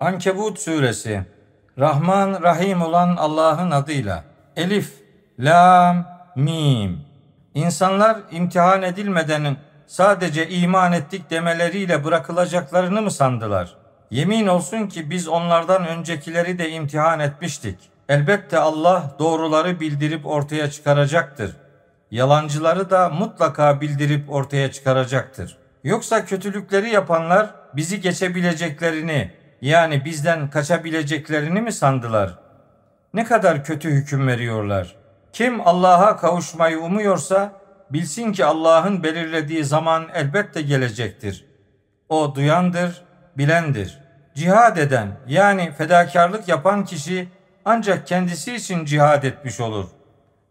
Ankebut suresi Rahman Rahim olan Allah'ın adıyla Elif, Lam, Mim İnsanlar imtihan edilmeden sadece iman ettik demeleriyle bırakılacaklarını mı sandılar? Yemin olsun ki biz onlardan öncekileri de imtihan etmiştik. Elbette Allah doğruları bildirip ortaya çıkaracaktır. Yalancıları da mutlaka bildirip ortaya çıkaracaktır. Yoksa kötülükleri yapanlar bizi geçebileceklerini yani bizden kaçabileceklerini mi sandılar? Ne kadar kötü hüküm veriyorlar. Kim Allah'a kavuşmayı umuyorsa bilsin ki Allah'ın belirlediği zaman elbette gelecektir. O duyandır, bilendir. Cihad eden yani fedakarlık yapan kişi ancak kendisi için cihad etmiş olur.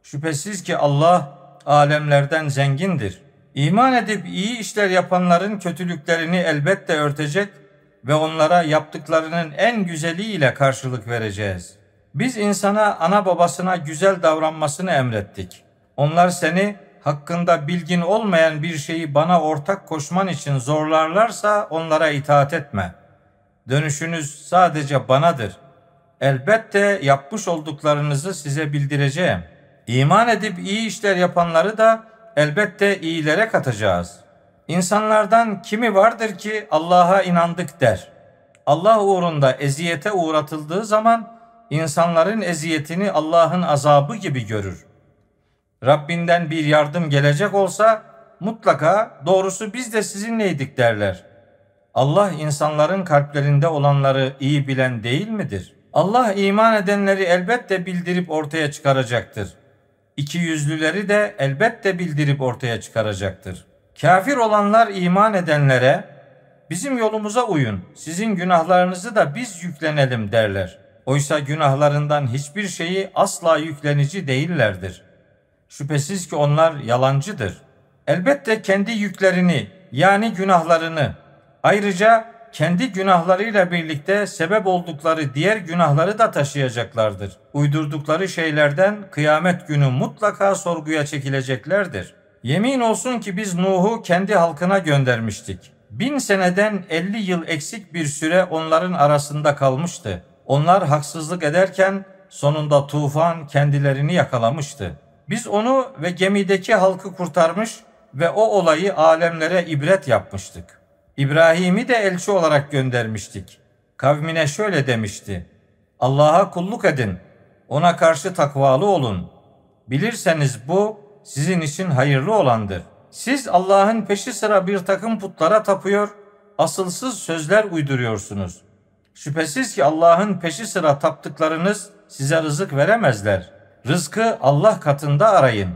Şüphesiz ki Allah alemlerden zengindir. İman edip iyi işler yapanların kötülüklerini elbette örtecek ve onlara yaptıklarının en güzeliyle karşılık vereceğiz. Biz insana ana babasına güzel davranmasını emrettik. Onlar seni hakkında bilgin olmayan bir şeyi bana ortak koşman için zorlarlarsa onlara itaat etme. Dönüşünüz sadece banadır. Elbette yapmış olduklarınızı size bildireceğim. İman edip iyi işler yapanları da elbette iyilere katacağız.'' İnsanlardan kimi vardır ki Allah'a inandık der. Allah uğrunda eziyete uğratıldığı zaman insanların eziyetini Allah'ın azabı gibi görür. Rabbinden bir yardım gelecek olsa mutlaka doğrusu biz de sizinleydik derler. Allah insanların kalplerinde olanları iyi bilen değil midir? Allah iman edenleri elbette bildirip ortaya çıkaracaktır. İki yüzlüleri de elbette bildirip ortaya çıkaracaktır. Kafir olanlar iman edenlere bizim yolumuza uyun, sizin günahlarınızı da biz yüklenelim derler. Oysa günahlarından hiçbir şeyi asla yüklenici değillerdir. Şüphesiz ki onlar yalancıdır. Elbette kendi yüklerini yani günahlarını ayrıca kendi günahlarıyla birlikte sebep oldukları diğer günahları da taşıyacaklardır. Uydurdukları şeylerden kıyamet günü mutlaka sorguya çekileceklerdir. Yemin olsun ki biz Nuh'u kendi halkına göndermiştik. Bin seneden elli yıl eksik bir süre onların arasında kalmıştı. Onlar haksızlık ederken sonunda tufan kendilerini yakalamıştı. Biz onu ve gemideki halkı kurtarmış ve o olayı alemlere ibret yapmıştık. İbrahim'i de elçi olarak göndermiştik. Kavmine şöyle demişti. Allah'a kulluk edin. Ona karşı takvalı olun. Bilirseniz bu sizin için hayırlı olandır. Siz Allah'ın peşi sıra bir takım putlara tapıyor, asılsız sözler uyduruyorsunuz. Şüphesiz ki Allah'ın peşi sıra taptıklarınız size rızık veremezler. Rızkı Allah katında arayın.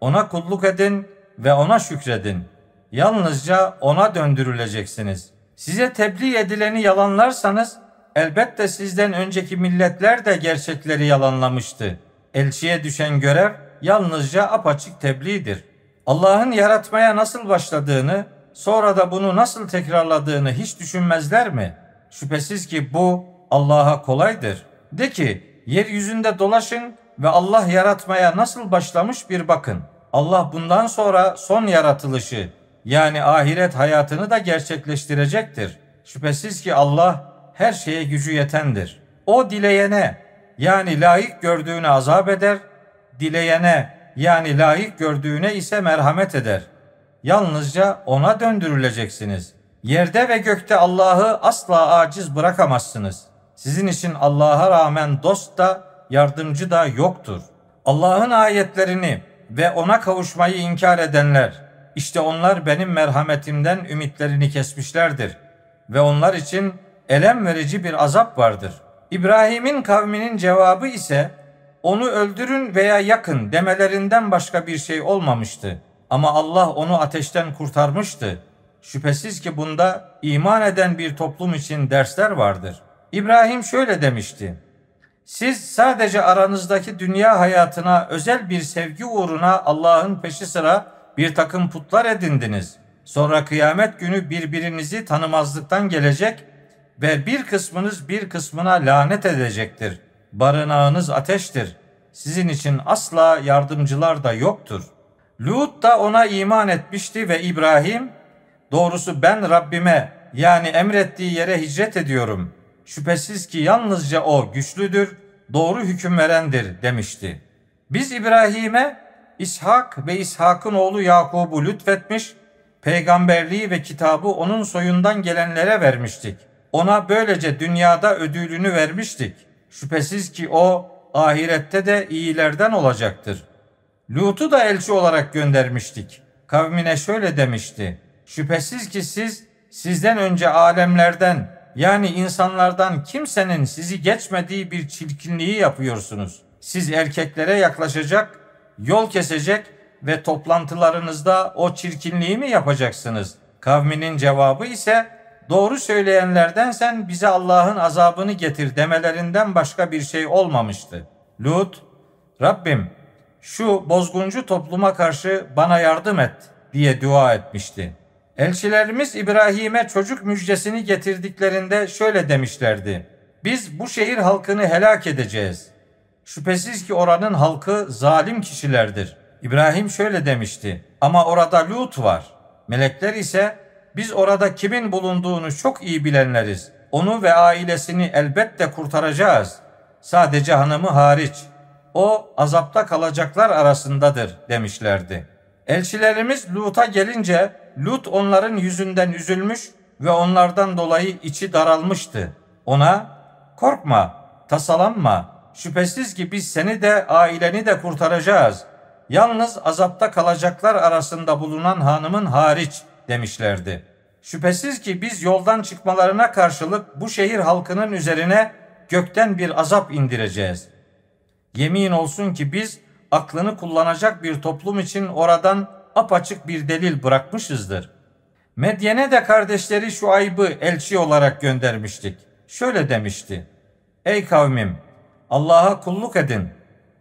Ona kulluk edin ve ona şükredin. Yalnızca ona döndürüleceksiniz. Size tebliğ edileni yalanlarsanız elbette sizden önceki milletler de gerçekleri yalanlamıştı. Elçiye düşen görev yalnızca apaçık tebliğdir. Allah'ın yaratmaya nasıl başladığını, sonra da bunu nasıl tekrarladığını hiç düşünmezler mi? Şüphesiz ki bu Allah'a kolaydır. De ki, yeryüzünde dolaşın ve Allah yaratmaya nasıl başlamış bir bakın. Allah bundan sonra son yaratılışı yani ahiret hayatını da gerçekleştirecektir. Şüphesiz ki Allah her şeye gücü yetendir. O dileyene yani layık gördüğünü azap eder, dileyene yani layık gördüğüne ise merhamet eder. Yalnızca ona döndürüleceksiniz. Yerde ve gökte Allah'ı asla aciz bırakamazsınız. Sizin için Allah'a rağmen dost da yardımcı da yoktur. Allah'ın ayetlerini ve ona kavuşmayı inkar edenler, işte onlar benim merhametimden ümitlerini kesmişlerdir. Ve onlar için elem verici bir azap vardır. İbrahim'in kavminin cevabı ise onu öldürün veya yakın demelerinden başka bir şey olmamıştı. Ama Allah onu ateşten kurtarmıştı. Şüphesiz ki bunda iman eden bir toplum için dersler vardır. İbrahim şöyle demişti. Siz sadece aranızdaki dünya hayatına özel bir sevgi uğruna Allah'ın peşi sıra bir takım putlar edindiniz. Sonra kıyamet günü birbirinizi tanımazlıktan gelecek ve bir kısmınız bir kısmına lanet edecektir barınağınız ateştir. Sizin için asla yardımcılar da yoktur. Lut da ona iman etmişti ve İbrahim, doğrusu ben Rabbime yani emrettiği yere hicret ediyorum. Şüphesiz ki yalnızca o güçlüdür, doğru hüküm verendir demişti. Biz İbrahim'e İshak ve İshak'ın oğlu Yakub'u lütfetmiş, peygamberliği ve kitabı onun soyundan gelenlere vermiştik. Ona böylece dünyada ödülünü vermiştik. Şüphesiz ki o ahirette de iyilerden olacaktır. Lut'u da elçi olarak göndermiştik. Kavmine şöyle demişti. Şüphesiz ki siz sizden önce alemlerden yani insanlardan kimsenin sizi geçmediği bir çirkinliği yapıyorsunuz. Siz erkeklere yaklaşacak, yol kesecek ve toplantılarınızda o çirkinliği mi yapacaksınız? Kavminin cevabı ise doğru söyleyenlerden sen bize Allah'ın azabını getir demelerinden başka bir şey olmamıştı. Lut, Rabbim şu bozguncu topluma karşı bana yardım et diye dua etmişti. Elçilerimiz İbrahim'e çocuk müjdesini getirdiklerinde şöyle demişlerdi. Biz bu şehir halkını helak edeceğiz. Şüphesiz ki oranın halkı zalim kişilerdir. İbrahim şöyle demişti. Ama orada Lut var. Melekler ise biz orada kimin bulunduğunu çok iyi bilenleriz. Onu ve ailesini elbette kurtaracağız. Sadece hanımı hariç. O azapta kalacaklar arasındadır demişlerdi. Elçilerimiz Lut'a gelince Lut onların yüzünden üzülmüş ve onlardan dolayı içi daralmıştı. Ona korkma, tasalanma, şüphesiz ki biz seni de aileni de kurtaracağız. Yalnız azapta kalacaklar arasında bulunan hanımın hariç demişlerdi. Şüphesiz ki biz yoldan çıkmalarına karşılık bu şehir halkının üzerine gökten bir azap indireceğiz. Yemin olsun ki biz aklını kullanacak bir toplum için oradan apaçık bir delil bırakmışızdır. Medyen'e de kardeşleri şu aybı elçi olarak göndermiştik. Şöyle demişti. Ey kavmim Allah'a kulluk edin.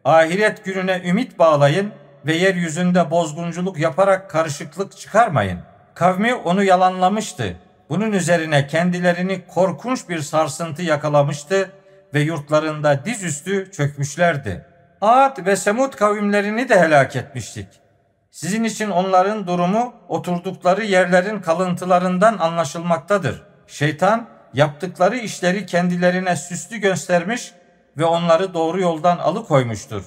Ahiret gününe ümit bağlayın ve yeryüzünde bozgunculuk yaparak karışıklık çıkarmayın. Kavmi onu yalanlamıştı. Bunun üzerine kendilerini korkunç bir sarsıntı yakalamıştı ve yurtlarında dizüstü çökmüşlerdi. Ad ve Semud kavimlerini de helak etmiştik. Sizin için onların durumu oturdukları yerlerin kalıntılarından anlaşılmaktadır. Şeytan yaptıkları işleri kendilerine süslü göstermiş ve onları doğru yoldan alıkoymuştur.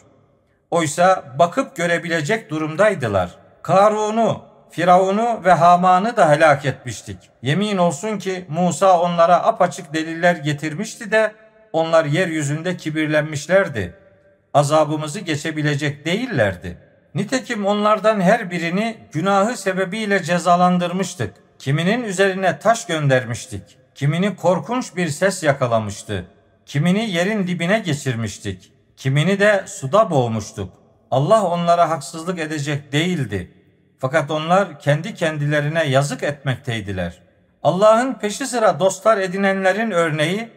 Oysa bakıp görebilecek durumdaydılar. Karun'u, Firavun'u ve Haman'ı da helak etmiştik. Yemin olsun ki Musa onlara apaçık deliller getirmişti de onlar yeryüzünde kibirlenmişlerdi. Azabımızı geçebilecek değillerdi. Nitekim onlardan her birini günahı sebebiyle cezalandırmıştık. Kiminin üzerine taş göndermiştik. Kimini korkunç bir ses yakalamıştı. Kimini yerin dibine geçirmiştik. Kimini de suda boğmuştuk. Allah onlara haksızlık edecek değildi. Fakat onlar kendi kendilerine yazık etmekteydiler. Allah'ın peşi sıra dostlar edinenlerin örneği,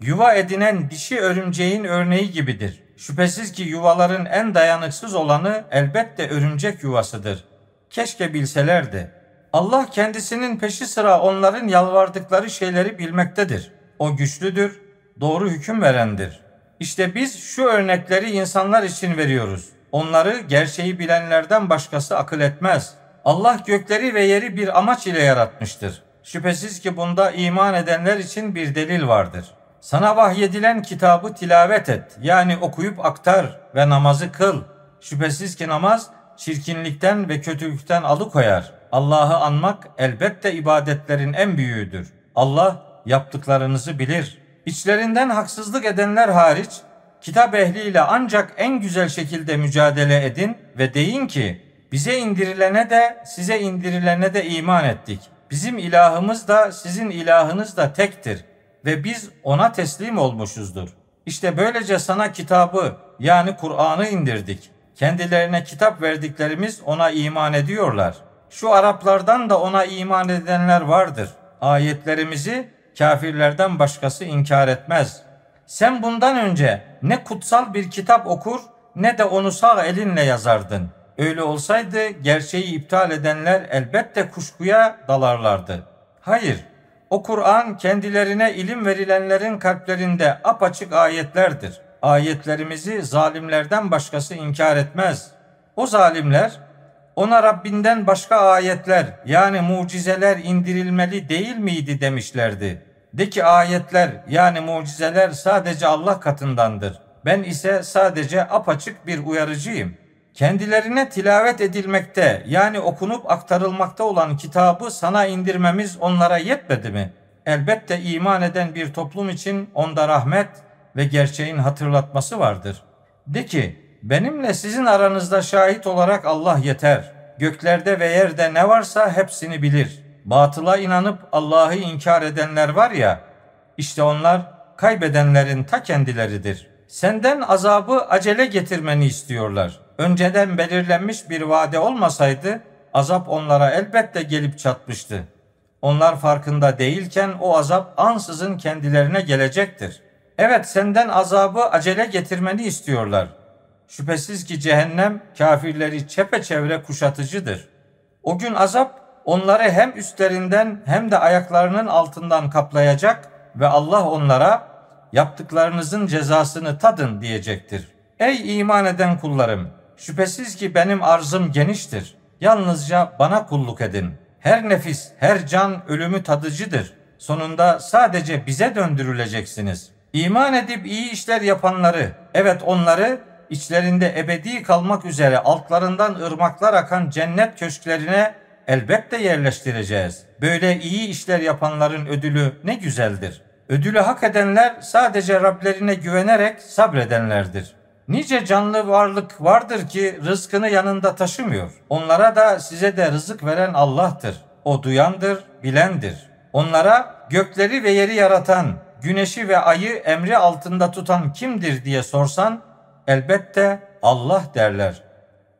yuva edinen dişi örümceğin örneği gibidir. Şüphesiz ki yuvaların en dayanıksız olanı elbette örümcek yuvasıdır. Keşke bilselerdi. Allah kendisinin peşi sıra onların yalvardıkları şeyleri bilmektedir. O güçlüdür, doğru hüküm verendir. İşte biz şu örnekleri insanlar için veriyoruz. Onları gerçeği bilenlerden başkası akıl etmez. Allah gökleri ve yeri bir amaç ile yaratmıştır. Şüphesiz ki bunda iman edenler için bir delil vardır. Sana vahyedilen kitabı tilavet et. Yani okuyup aktar ve namazı kıl. Şüphesiz ki namaz çirkinlikten ve kötülükten alıkoyar. Allah'ı anmak elbette ibadetlerin en büyüğüdür. Allah yaptıklarınızı bilir. İçlerinden haksızlık edenler hariç kitap ehliyle ancak en güzel şekilde mücadele edin ve deyin ki bize indirilene de size indirilene de iman ettik. Bizim ilahımız da sizin ilahınız da tektir ve biz ona teslim olmuşuzdur. İşte böylece sana kitabı yani Kur'an'ı indirdik. Kendilerine kitap verdiklerimiz ona iman ediyorlar. Şu Araplardan da ona iman edenler vardır. Ayetlerimizi kafirlerden başkası inkar etmez. Sen bundan önce ne kutsal bir kitap okur ne de onu sağ elinle yazardın. Öyle olsaydı gerçeği iptal edenler elbette kuşkuya dalarlardı. Hayır, o Kur'an kendilerine ilim verilenlerin kalplerinde apaçık ayetlerdir. Ayetlerimizi zalimlerden başkası inkar etmez. O zalimler ona Rabbinden başka ayetler yani mucizeler indirilmeli değil miydi demişlerdi. De ki ayetler yani mucizeler sadece Allah katındandır. Ben ise sadece apaçık bir uyarıcıyım. Kendilerine tilavet edilmekte yani okunup aktarılmakta olan kitabı sana indirmemiz onlara yetmedi mi? Elbette iman eden bir toplum için onda rahmet ve gerçeğin hatırlatması vardır. De ki benimle sizin aranızda şahit olarak Allah yeter. Göklerde ve yerde ne varsa hepsini bilir. Batıla inanıp Allah'ı inkar edenler var ya, işte onlar kaybedenlerin ta kendileridir. Senden azabı acele getirmeni istiyorlar. Önceden belirlenmiş bir vade olmasaydı azap onlara elbette gelip çatmıştı. Onlar farkında değilken o azap ansızın kendilerine gelecektir. Evet senden azabı acele getirmeni istiyorlar. Şüphesiz ki cehennem kafirleri çepeçevre kuşatıcıdır. O gün azap onları hem üstlerinden hem de ayaklarının altından kaplayacak ve Allah onlara yaptıklarınızın cezasını tadın diyecektir. Ey iman eden kullarım! Şüphesiz ki benim arzım geniştir. Yalnızca bana kulluk edin. Her nefis, her can ölümü tadıcıdır. Sonunda sadece bize döndürüleceksiniz. İman edip iyi işler yapanları, evet onları içlerinde ebedi kalmak üzere altlarından ırmaklar akan cennet köşklerine elbette yerleştireceğiz. Böyle iyi işler yapanların ödülü ne güzeldir. Ödülü hak edenler sadece Rablerine güvenerek sabredenlerdir. Nice canlı varlık vardır ki rızkını yanında taşımıyor. Onlara da size de rızık veren Allah'tır. O duyandır, bilendir. Onlara gökleri ve yeri yaratan, güneşi ve ayı emri altında tutan kimdir diye sorsan elbette Allah derler.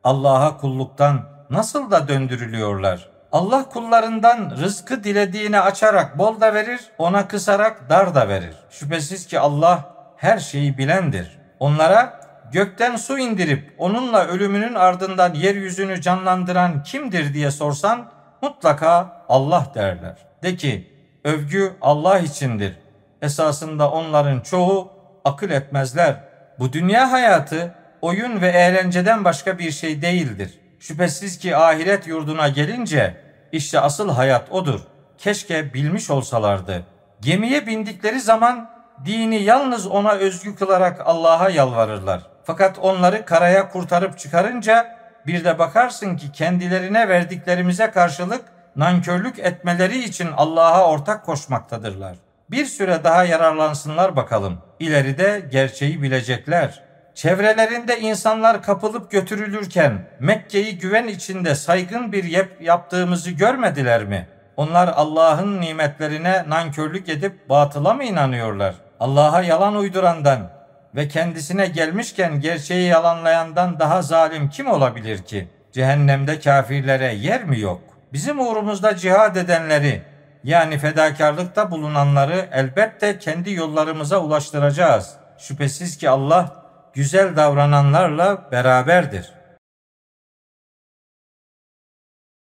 Allah'a kulluktan nasıl da döndürülüyorlar. Allah kullarından rızkı dilediğine açarak bol da verir, ona kısarak dar da verir. Şüphesiz ki Allah her şeyi bilendir. Onlara gökten su indirip onunla ölümünün ardından yeryüzünü canlandıran kimdir diye sorsan mutlaka Allah derler. De ki övgü Allah içindir. Esasında onların çoğu akıl etmezler. Bu dünya hayatı oyun ve eğlenceden başka bir şey değildir. Şüphesiz ki ahiret yurduna gelince işte asıl hayat odur. Keşke bilmiş olsalardı. Gemiye bindikleri zaman dini yalnız ona özgü kılarak Allah'a yalvarırlar. Fakat onları karaya kurtarıp çıkarınca bir de bakarsın ki kendilerine verdiklerimize karşılık nankörlük etmeleri için Allah'a ortak koşmaktadırlar. Bir süre daha yararlansınlar bakalım. İleride gerçeği bilecekler. Çevrelerinde insanlar kapılıp götürülürken Mekke'yi güven içinde saygın bir yap yaptığımızı görmediler mi? Onlar Allah'ın nimetlerine nankörlük edip batıla mı inanıyorlar? Allah'a yalan uydurandan ve kendisine gelmişken gerçeği yalanlayandan daha zalim kim olabilir ki? Cehennemde kafirlere yer mi yok? Bizim uğrumuzda cihad edenleri yani fedakarlıkta bulunanları elbette kendi yollarımıza ulaştıracağız. Şüphesiz ki Allah güzel davrananlarla beraberdir.